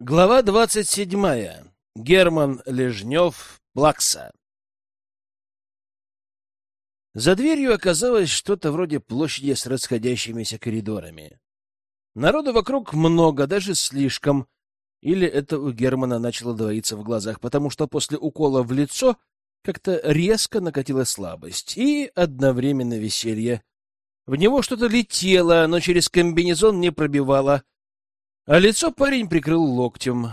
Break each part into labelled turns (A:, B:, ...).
A: Глава двадцать седьмая. Герман Лежнев, Плакса. За дверью оказалось что-то вроде площади с расходящимися коридорами. Народу вокруг много, даже слишком. Или это у Германа начало двоиться в глазах, потому что после укола в лицо как-то резко накатила слабость и одновременно веселье. В него что-то летело, но через комбинезон не пробивало — а лицо парень прикрыл локтем.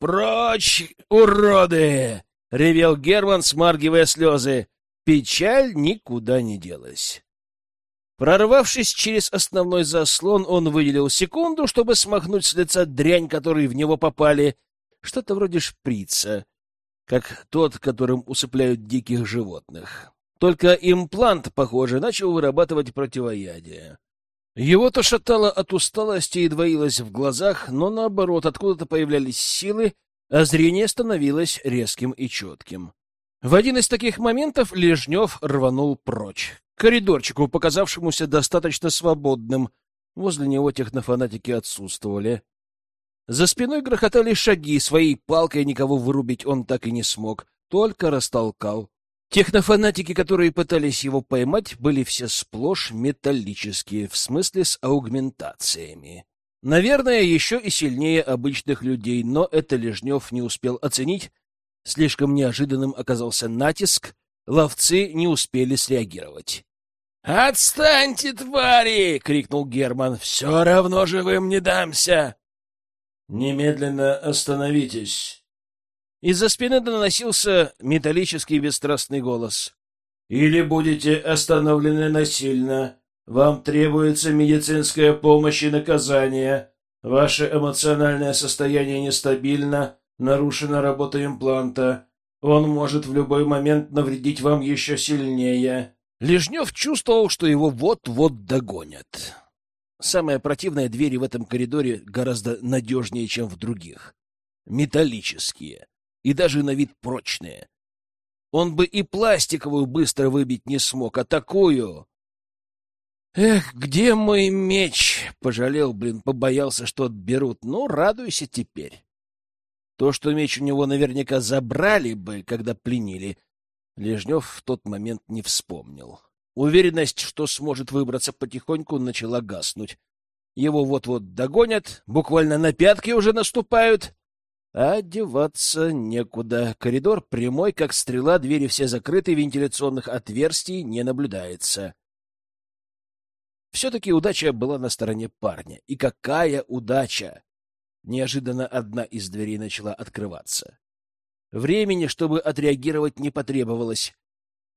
A: «Прочь, уроды!» — ревел Герман, смаргивая слезы. Печаль никуда не делась. Прорвавшись через основной заслон, он выделил секунду, чтобы смахнуть с лица дрянь, которые в него попали. Что-то вроде шприца, как тот, которым усыпляют диких животных. Только имплант, похоже, начал вырабатывать противоядие. Его-то шатало от усталости и двоилось в глазах, но наоборот, откуда-то появлялись силы, а зрение становилось резким и четким. В один из таких моментов Лежнев рванул прочь, к коридорчику, показавшемуся достаточно свободным. Возле него технофанатики отсутствовали. За спиной грохотали шаги, своей палкой никого вырубить он так и не смог, только растолкал. Технофанатики, которые пытались его поймать, были все сплошь металлические, в смысле с аугментациями. Наверное, еще и сильнее обычных людей, но это Лежнев не успел оценить. Слишком неожиданным оказался натиск, ловцы не успели среагировать. «Отстаньте, твари!» — крикнул Герман. «Все равно живым не дамся!» «Немедленно остановитесь!» Из-за спины доносился металлический бесстрастный голос. «Или будете остановлены насильно. Вам требуется медицинская помощь и наказание. Ваше эмоциональное состояние нестабильно, нарушена работа импланта. Он может в любой момент навредить вам еще сильнее». Лежнев чувствовал, что его вот-вот догонят. Самое противное, двери в этом коридоре гораздо надежнее, чем в других. Металлические и даже на вид прочные. Он бы и пластиковую быстро выбить не смог, а такую... Эх, где мой меч? Пожалел, блин, побоялся, что отберут. Ну, радуйся теперь. То, что меч у него наверняка забрали бы, когда пленили, Лежнев в тот момент не вспомнил. Уверенность, что сможет выбраться потихоньку, начала гаснуть. Его вот-вот догонят, буквально на пятки уже наступают. А деваться некуда. Коридор прямой, как стрела, двери все закрыты, вентиляционных отверстий не наблюдается. Все-таки удача была на стороне парня. И какая удача! Неожиданно одна из дверей начала открываться. Времени, чтобы отреагировать, не потребовалось.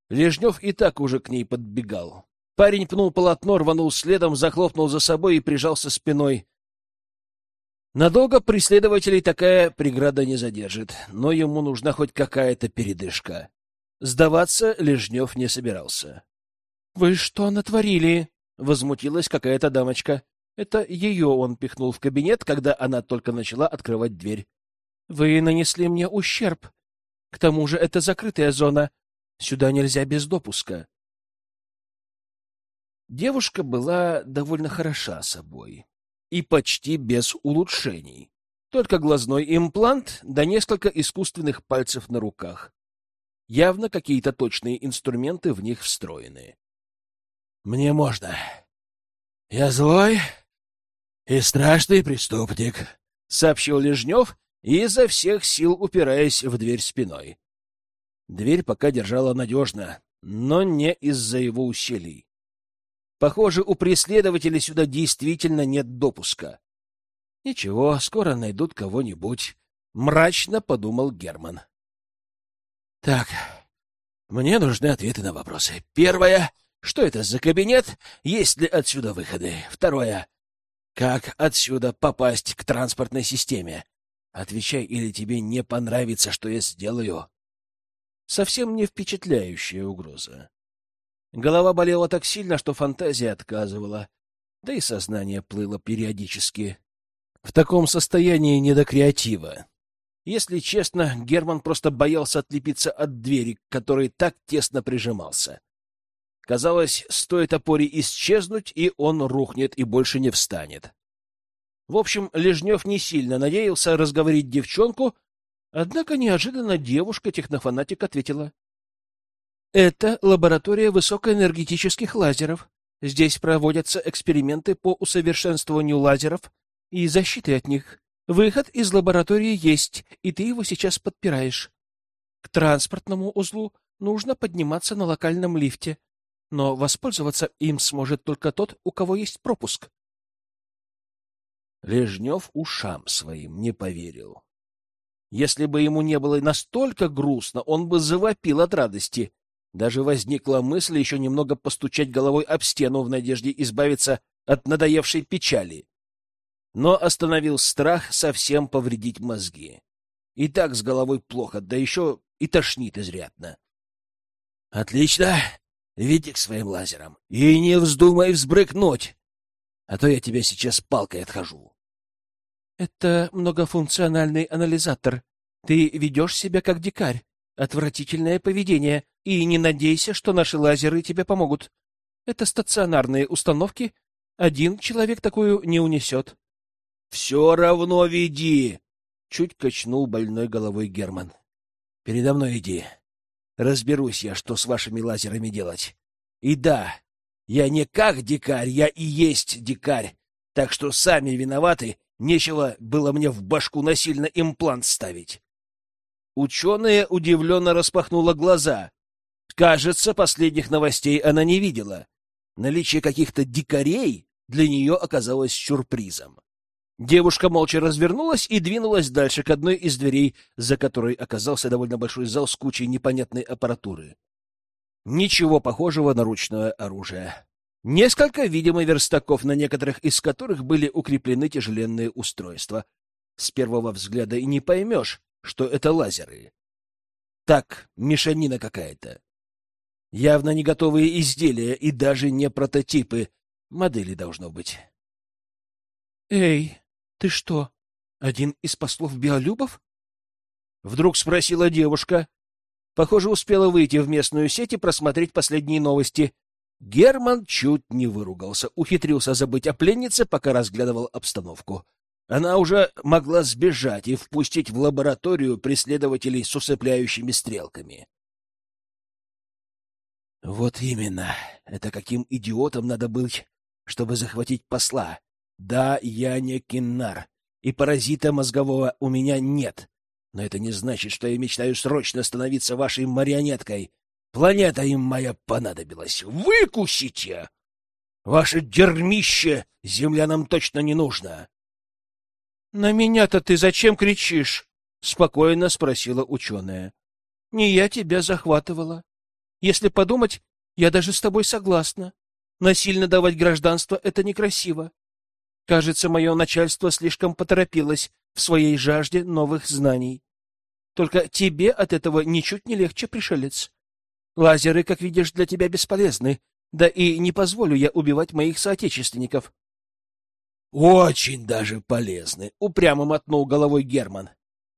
A: Лежнев и так уже к ней подбегал. Парень пнул полотно, рванул следом, захлопнул за собой и прижался спиной. Надолго преследователей такая преграда не задержит, но ему нужна хоть какая-то передышка. Сдаваться Лежнев не собирался. — Вы что натворили? — возмутилась какая-то дамочка. Это ее он пихнул в кабинет, когда она только начала открывать дверь. — Вы нанесли мне ущерб. К тому же это закрытая зона. Сюда нельзя без допуска. Девушка была довольно хороша собой и почти без улучшений. Только глазной имплант да несколько искусственных пальцев на руках. Явно какие-то точные инструменты в них встроены. «Мне можно. Я злой и страшный преступник», — сообщил Лежнев, изо всех сил упираясь в дверь спиной. Дверь пока держала надежно, но не из-за его усилий. Похоже, у преследователей сюда действительно нет допуска. Ничего, скоро найдут кого-нибудь, мрачно подумал Герман. Так, мне нужны ответы на вопросы. Первое что это за кабинет? Есть ли отсюда выходы? Второе как отсюда попасть к транспортной системе? Отвечай, или тебе не понравится, что я сделаю. Совсем не впечатляющая угроза. Голова болела так сильно, что фантазия отказывала, да и сознание плыло периодически. В таком состоянии не до креатива. Если честно, Герман просто боялся отлепиться от двери, к которой так тесно прижимался. Казалось, стоит опоре исчезнуть, и он рухнет и больше не встанет. В общем, Лежнев не сильно надеялся разговорить девчонку, однако неожиданно девушка-технофанатик ответила. — Это лаборатория высокоэнергетических лазеров. Здесь проводятся эксперименты по усовершенствованию лазеров и защиты от них. Выход из лаборатории есть, и ты его сейчас подпираешь. К транспортному узлу нужно подниматься на локальном лифте, но воспользоваться им сможет только тот, у кого есть пропуск.
B: Лежнев ушам своим не поверил. Если бы ему не было настолько грустно, он бы завопил от радости. Даже возникла мысль еще немного постучать головой об стену в надежде избавиться от надоевшей печали. Но остановил страх совсем повредить мозги. И так с головой плохо, да еще и тошнит изрядно. — Отлично! Веди к своим лазерам. И не вздумай взбрыкнуть, а то я тебя сейчас палкой отхожу.
A: — Это многофункциональный анализатор. Ты ведешь себя как дикарь. Отвратительное поведение, и не надейся, что наши лазеры тебе помогут. Это стационарные установки. Один человек такую не унесет.
B: — Все равно веди! — чуть качнул больной головой Герман. — Передо мной иди. Разберусь я, что с вашими лазерами делать. И да, я не как дикарь, я и есть дикарь. Так что сами виноваты, нечего было мне в башку насильно имплант ставить. Ученая удивленно распахнула глаза. Кажется, последних новостей она не видела. Наличие каких-то дикарей для нее оказалось сюрпризом. Девушка молча развернулась и двинулась дальше к одной из дверей, за которой оказался довольно большой зал с кучей непонятной аппаратуры. Ничего похожего на ручное оружие. Несколько, видимо, верстаков, на некоторых из которых были укреплены тяжеленные устройства. С первого взгляда и не поймешь, что это лазеры. Так, мешанина какая-то. Явно не готовые изделия и даже не прототипы. Модели должно быть.
A: «Эй, ты что, один из послов Биолюбов?»
B: Вдруг спросила девушка. Похоже, успела выйти в местную сеть и просмотреть последние новости. Герман чуть не выругался, ухитрился забыть о пленнице, пока разглядывал обстановку. Она уже могла сбежать и впустить в лабораторию преследователей с усыпляющими стрелками. Вот именно. Это каким идиотом надо быть, чтобы захватить посла. Да, я не киннар, и паразита мозгового у меня нет. Но это не значит, что я мечтаю срочно становиться вашей марионеткой. Планета им моя понадобилась. Выкусите! Ваше дерьмище земля нам точно не нужно.
A: — На меня-то ты зачем кричишь? — спокойно спросила ученая. — Не я тебя захватывала. Если подумать, я даже с тобой согласна. Насильно давать гражданство — это некрасиво. Кажется, мое начальство слишком поторопилось в своей жажде новых знаний. Только тебе от этого ничуть не легче, пришелец. Лазеры, как видишь, для тебя бесполезны, да и не позволю я убивать моих соотечественников.
B: Очень даже полезны, упрямо мотнул головой Герман.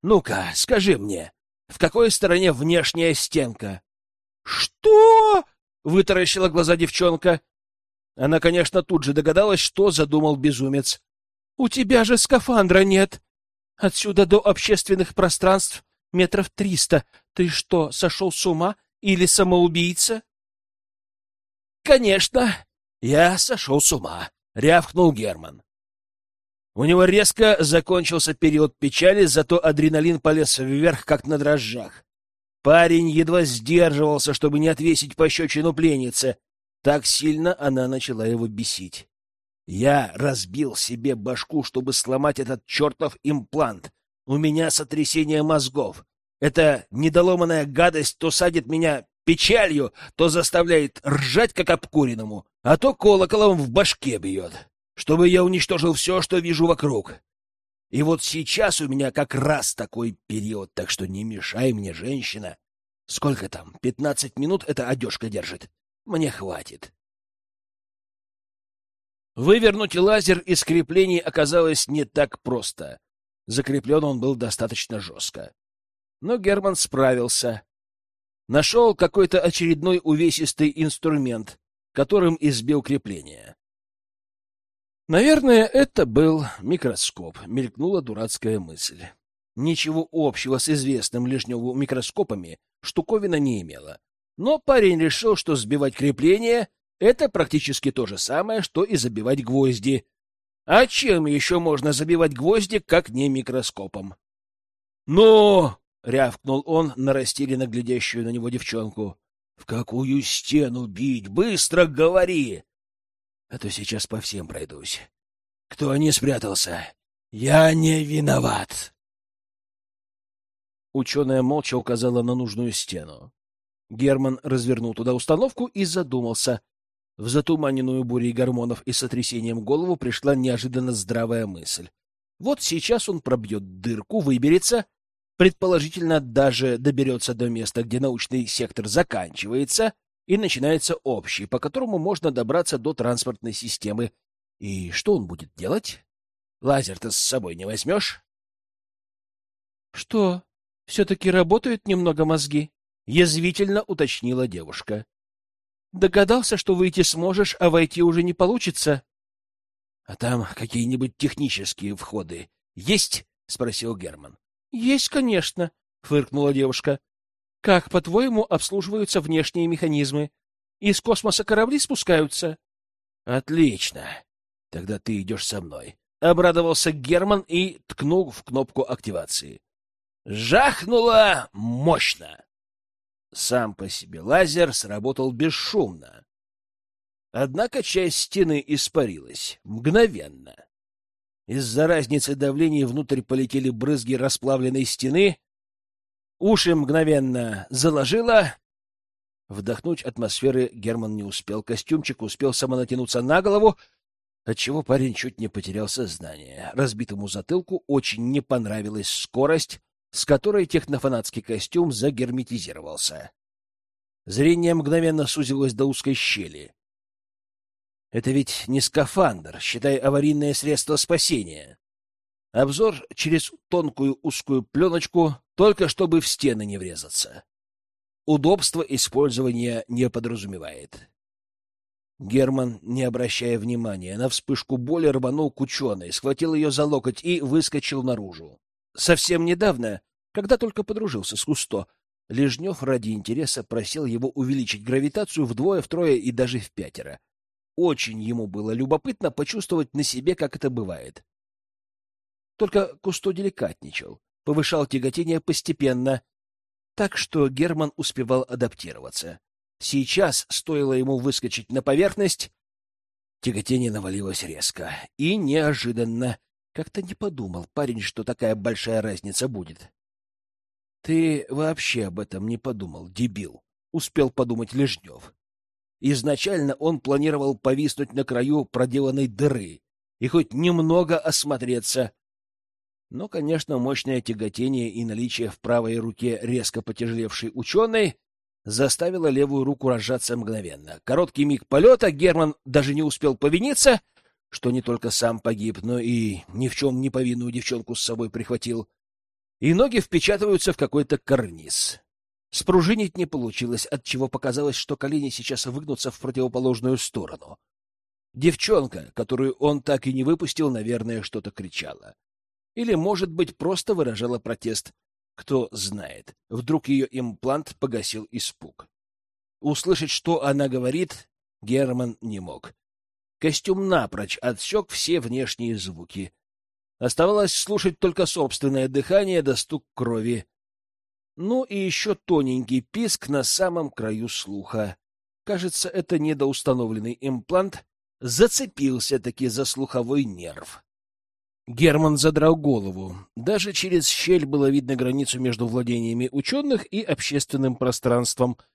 B: Ну-ка, скажи мне, в какой стороне внешняя стенка?
A: Что? вытаращила глаза девчонка. Она, конечно, тут же догадалась, что задумал безумец. У тебя же скафандра нет. Отсюда до общественных пространств метров триста. Ты что, сошел с ума или самоубийца?
B: Конечно, я сошел с ума, рявкнул Герман. У него резко закончился период печали, зато адреналин полез вверх, как на дрожжах. Парень едва сдерживался, чтобы не отвесить пощечину пленнице. Так сильно она начала его бесить. Я разбил себе башку, чтобы сломать этот чертов имплант. У меня сотрясение мозгов. Эта недоломанная гадость то садит меня печалью, то заставляет ржать, как обкуренному, а то колоколом в башке бьет чтобы я уничтожил все, что вижу вокруг. И вот сейчас у меня как раз такой период, так что не мешай мне, женщина. Сколько там? Пятнадцать минут эта одежка держит. Мне хватит. Вывернуть лазер из креплений оказалось не так просто. Закреплен он был достаточно жестко. Но Герман справился. Нашел какой-то очередной увесистый инструмент, которым избил крепление.
A: Наверное, это был микроскоп, мелькнула дурацкая мысль. Ничего общего с известным Лежневу микроскопами штуковина не имела. Но парень решил, что сбивать крепление — это практически то же самое, что и забивать гвозди. А чем еще можно забивать гвозди, как не микроскопом? «Ну!» — рявкнул он на растерянно глядящую на него девчонку. «В какую стену бить? Быстро говори!» «А то сейчас по всем пройдусь. Кто не спрятался? Я не виноват!» Ученая молча указала на нужную стену. Герман развернул туда установку и задумался. В затуманенную бурей гормонов и сотрясением голову пришла неожиданно здравая мысль. Вот сейчас он пробьет дырку, выберется, предположительно даже доберется до места, где научный сектор заканчивается, и начинается общий, по которому можно добраться до транспортной системы. И что он будет делать? Лазер-то с собой не возьмешь? — Что, все-таки работают немного мозги? — язвительно уточнила девушка. — Догадался, что выйти сможешь, а войти уже не получится? — А там какие-нибудь технические входы есть? — спросил Герман. — Есть, конечно, — фыркнула девушка. — Как, по-твоему, обслуживаются внешние механизмы? Из космоса корабли спускаются? — Отлично. Тогда ты идешь со мной. Обрадовался Герман и ткнул в кнопку активации. Жахнуло мощно. Сам по себе лазер сработал бесшумно. Однако часть стены испарилась мгновенно. Из-за разницы давлений внутрь полетели брызги расплавленной стены, уши мгновенно заложило. Вдохнуть атмосферы Герман не успел, костюмчик успел самонатянуться на голову, отчего парень чуть не потерял сознание. Разбитому затылку очень не понравилась скорость, с которой технофанатский костюм загерметизировался. Зрение мгновенно сузилось до узкой щели. Это ведь не скафандр, считай аварийное средство спасения. Обзор через тонкую узкую пленочку, только чтобы в стены не врезаться. Удобство использования не подразумевает. Герман, не обращая внимания на вспышку боли, рванул к ученой, схватил ее за локоть и выскочил наружу. Совсем недавно, когда только подружился с Кусто, Лежнев ради интереса просил его увеличить гравитацию вдвое, втрое и даже в пятеро. Очень ему было любопытно почувствовать на себе, как это бывает. Только Кусто деликатничал, повышал тяготение постепенно, так что Герман успевал адаптироваться. Сейчас, стоило ему выскочить на поверхность, тяготение навалилось резко и неожиданно. Как-то не подумал парень, что такая большая разница будет. — Ты вообще об этом не подумал, дебил, — успел подумать Лежнев. Изначально он планировал повиснуть на краю проделанной дыры и хоть немного осмотреться. Но, конечно, мощное тяготение и наличие в правой руке резко потяжелевшей ученой заставило левую руку разжаться мгновенно. Короткий миг полета Герман даже не успел повиниться — что не только сам погиб, но и ни в чем не повинную девчонку с собой прихватил. И ноги впечатываются в какой-то карниз. Спружинить не получилось, отчего показалось, что колени сейчас выгнутся в противоположную сторону. Девчонка, которую он так и не выпустил, наверное, что-то кричала. Или, может быть, просто выражала протест. Кто знает, вдруг ее имплант погасил испуг. Услышать, что она говорит, Герман не мог. Костюм напрочь отсек все внешние звуки. Оставалось слушать только собственное дыхание да стук крови. Ну и еще тоненький писк на самом краю слуха. Кажется, это недоустановленный имплант зацепился-таки за слуховой нерв. Герман задрал голову. Даже через щель было видно границу между владениями ученых и общественным пространством —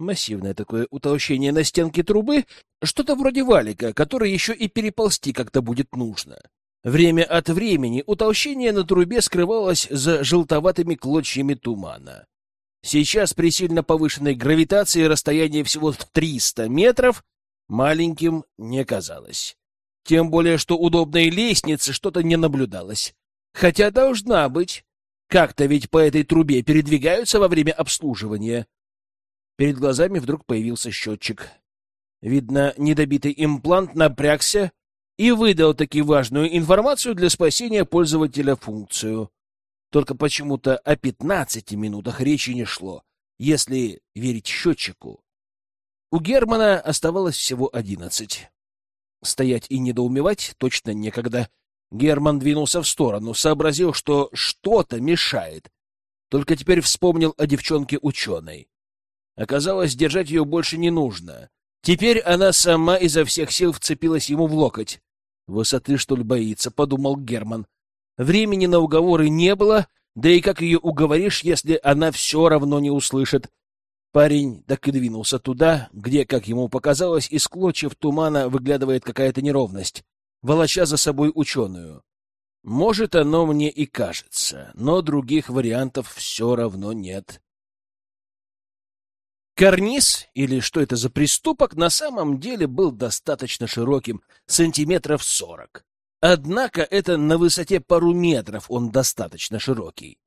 A: Массивное такое утолщение на стенке трубы, что-то вроде валика, который еще и переползти как-то будет нужно. Время от времени утолщение на трубе скрывалось за желтоватыми клочьями тумана. Сейчас при сильно повышенной гравитации расстояние всего в 300 метров маленьким не казалось. Тем более, что удобной лестницы что-то не наблюдалось. Хотя должна быть. Как-то ведь по этой трубе передвигаются во время обслуживания. Перед глазами вдруг появился счетчик. Видно, недобитый имплант напрягся и выдал таки важную информацию для спасения пользователя функцию. Только почему-то о 15 минутах речи не шло, если верить счетчику. У Германа оставалось всего одиннадцать. Стоять и недоумевать точно некогда. Герман двинулся в сторону, сообразил, что что-то мешает. Только теперь вспомнил о девчонке-ученой. Оказалось, держать ее больше не нужно. Теперь она сама изо всех сил вцепилась ему в локоть. Высоты, что ли, боится, — подумал Герман. Времени на уговоры не было, да и как ее уговоришь, если она все равно не услышит. Парень так и двинулся туда, где, как ему показалось, из клочьев тумана выглядывает какая-то неровность, волоча за собой ученую. Может, оно мне и кажется, но других вариантов все равно нет. Карниз, или что это за приступок, на самом деле был достаточно широким, сантиметров сорок. Однако это на высоте пару метров он достаточно широкий.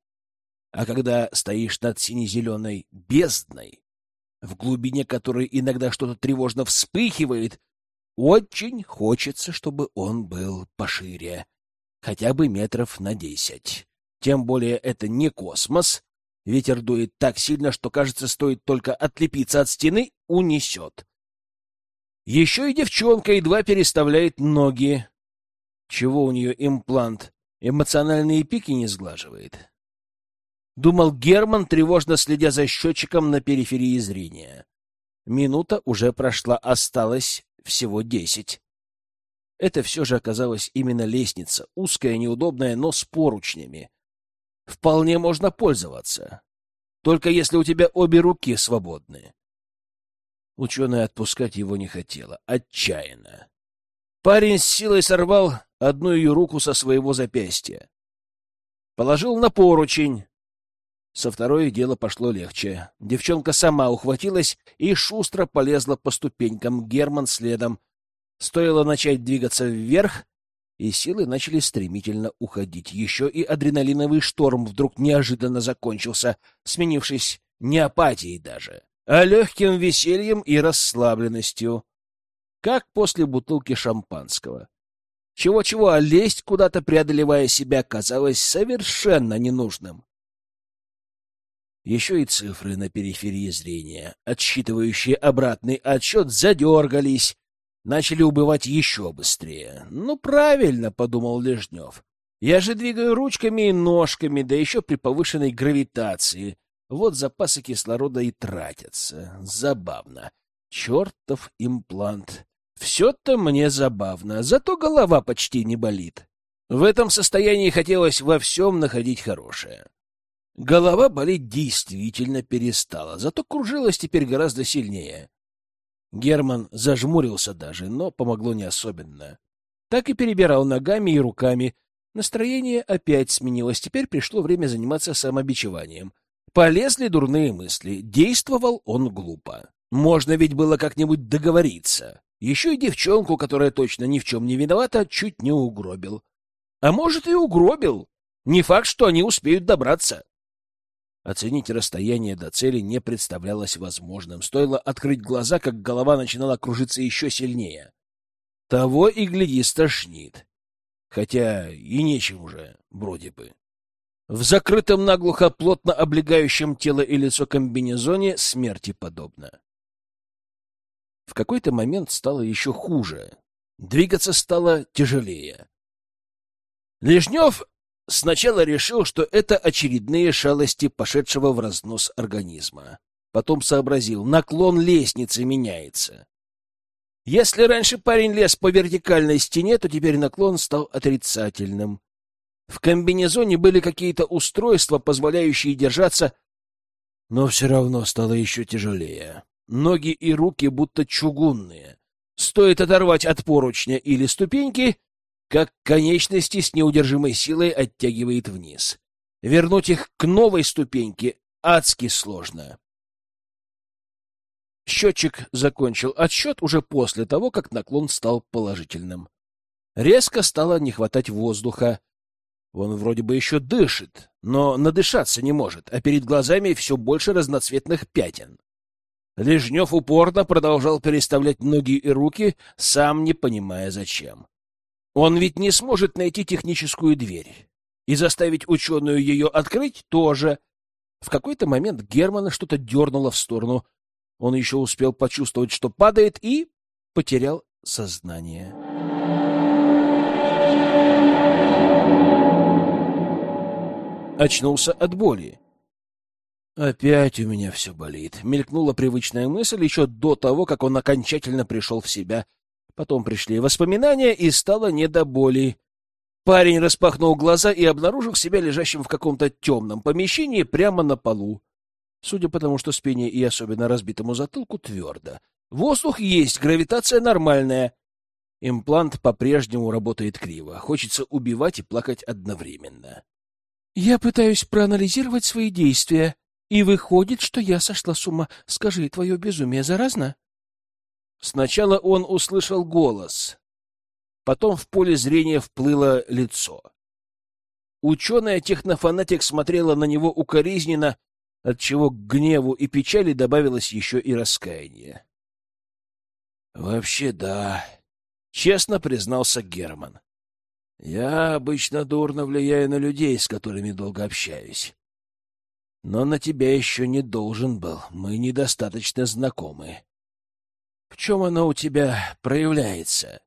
A: А когда стоишь над сине-зеленой бездной, в глубине которой иногда что-то тревожно вспыхивает, очень хочется, чтобы он был пошире, хотя бы метров на десять. Тем более это не космос, Ветер дует так сильно, что, кажется, стоит только отлепиться от стены, унесет. Еще и девчонка едва переставляет ноги. Чего у нее имплант? Эмоциональные пики не сглаживает. Думал Герман, тревожно следя за счетчиком на периферии зрения. Минута уже прошла, осталось всего десять. Это все же оказалась именно лестница, узкая, неудобная, но с поручнями вполне можно пользоваться. Только если у тебя обе руки свободны. Ученая отпускать его не хотела, отчаянно. Парень с силой сорвал одну ее руку со своего запястья. Положил на поручень. Со второй дело пошло легче. Девчонка сама ухватилась и шустро полезла по ступенькам, Герман следом. Стоило начать двигаться вверх, и силы начали стремительно уходить. Еще и адреналиновый шторм вдруг неожиданно закончился, сменившись не апатией даже, а легким весельем и расслабленностью, как после бутылки шампанского. Чего-чего, а лезть куда-то, преодолевая себя, казалось совершенно ненужным. Еще и цифры на периферии зрения, отсчитывающие обратный отсчет, задергались, начали убывать еще быстрее. «Ну, правильно», — подумал Лежнев. «Я же двигаю ручками и ножками, да еще при повышенной гравитации. Вот запасы кислорода и тратятся. Забавно. Чертов имплант. Все-то мне забавно, зато голова почти не болит. В этом состоянии хотелось во всем находить хорошее. Голова болеть действительно перестала, зато кружилась теперь гораздо сильнее. Герман зажмурился даже, но помогло не особенно. Так и перебирал ногами и руками. Настроение опять сменилось, теперь пришло время заниматься самобичеванием. Полезли дурные мысли, действовал он глупо. Можно ведь было как-нибудь договориться. Еще и девчонку, которая точно ни в чем не виновата, чуть не угробил. А может, и угробил. Не факт, что они успеют добраться. Оценить расстояние до цели не представлялось возможным. Стоило открыть глаза, как голова начинала кружиться еще сильнее. Того и гляди стошнит. Хотя и нечем уже, вроде бы. В закрытом наглухо плотно облегающем тело и лицо комбинезоне смерти подобно. В какой-то момент стало еще хуже. Двигаться стало тяжелее. Лежнев Сначала решил, что это очередные шалости пошедшего в разнос организма. Потом сообразил, наклон лестницы меняется. Если раньше парень лез по вертикальной стене, то теперь наклон стал отрицательным. В комбинезоне были какие-то устройства, позволяющие держаться, но все равно стало еще тяжелее. Ноги и руки будто чугунные. Стоит оторвать от поручня или ступеньки, как конечности с неудержимой силой оттягивает вниз. Вернуть их к новой ступеньке адски сложно. Счетчик закончил отсчет уже после того, как наклон стал положительным. Резко стало не хватать воздуха. Он вроде бы еще дышит, но надышаться не может, а перед глазами все больше разноцветных пятен. Лежнев упорно продолжал переставлять ноги и руки, сам не понимая зачем. Он ведь не сможет найти техническую дверь. И заставить ученую ее открыть тоже. В какой-то момент Германа что-то дернуло в сторону. Он еще успел почувствовать, что падает, и потерял сознание. Очнулся от боли. «Опять у меня все болит», — мелькнула привычная мысль еще до того, как он окончательно пришел в себя. Потом пришли воспоминания, и стало не до боли. Парень распахнул глаза и обнаружил себя лежащим в каком-то темном помещении прямо на полу. Судя по тому, что спине и особенно разбитому затылку твердо. Воздух есть, гравитация нормальная. Имплант по-прежнему работает криво. Хочется убивать и плакать одновременно. «Я пытаюсь проанализировать свои действия», и выходит, что я сошла с ума. Скажи, твое безумие заразно? Сначала он услышал голос. Потом в поле зрения вплыло лицо. Ученая технофанатик смотрела на него укоризненно, отчего к гневу и печали добавилось еще и раскаяние. «Вообще да», — честно признался Герман. «Я обычно дурно влияю на людей, с которыми долго общаюсь. Но на тебя еще не должен был. Мы недостаточно знакомы. В чем оно у тебя проявляется?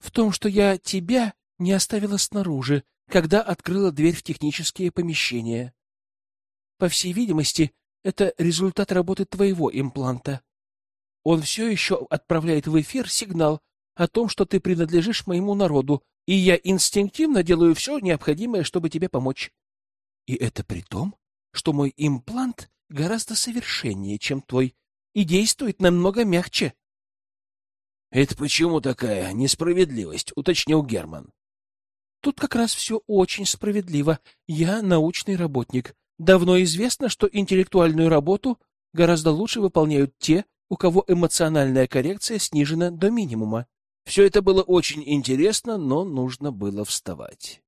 A: В том, что я тебя не оставила снаружи, когда открыла дверь в технические помещения. По всей видимости, это результат работы твоего импланта. Он все еще отправляет в эфир сигнал о том, что ты принадлежишь моему народу, и я инстинктивно делаю все необходимое, чтобы тебе помочь. И это при том, что мой имплант гораздо совершеннее, чем твой, и действует намного мягче. — Это почему такая несправедливость? — уточнил Герман. — Тут как раз все очень справедливо. Я научный работник. Давно известно, что интеллектуальную работу гораздо лучше выполняют те, у кого эмоциональная коррекция снижена до минимума. Все это было очень интересно, но нужно было вставать.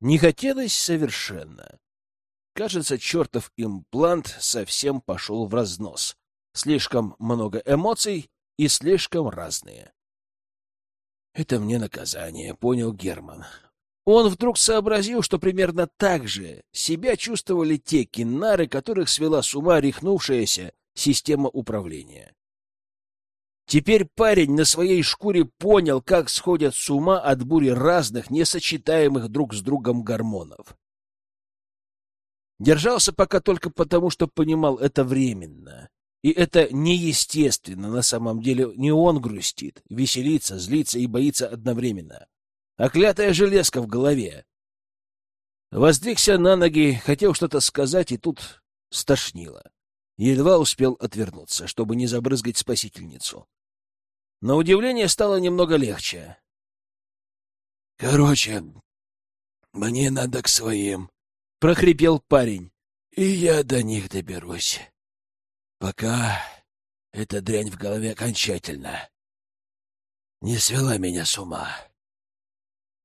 A: Не хотелось совершенно. Кажется, чертов имплант совсем пошел в разнос. Слишком много эмоций и слишком разные. Это мне наказание, понял Герман. Он вдруг сообразил, что примерно так же себя чувствовали те киннары, которых свела с ума рехнувшаяся система управления. Теперь парень на своей шкуре понял, как сходят с ума от бури разных, несочетаемых друг с другом гормонов. Держался пока только потому, что понимал это временно. И это неестественно, на самом деле не он грустит, веселится, злится и боится одновременно. А клятая железка в голове. Воздвигся на ноги, хотел что-то сказать, и тут стошнило. Едва успел отвернуться, чтобы не забрызгать спасительницу. На удивление стало немного легче. — Короче, мне надо к своим, — прохрипел парень. — И я до них доберусь. Пока эта дрянь в голове окончательно не свела меня с ума.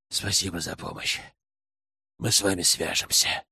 A: Спасибо за помощь. Мы с вами свяжемся.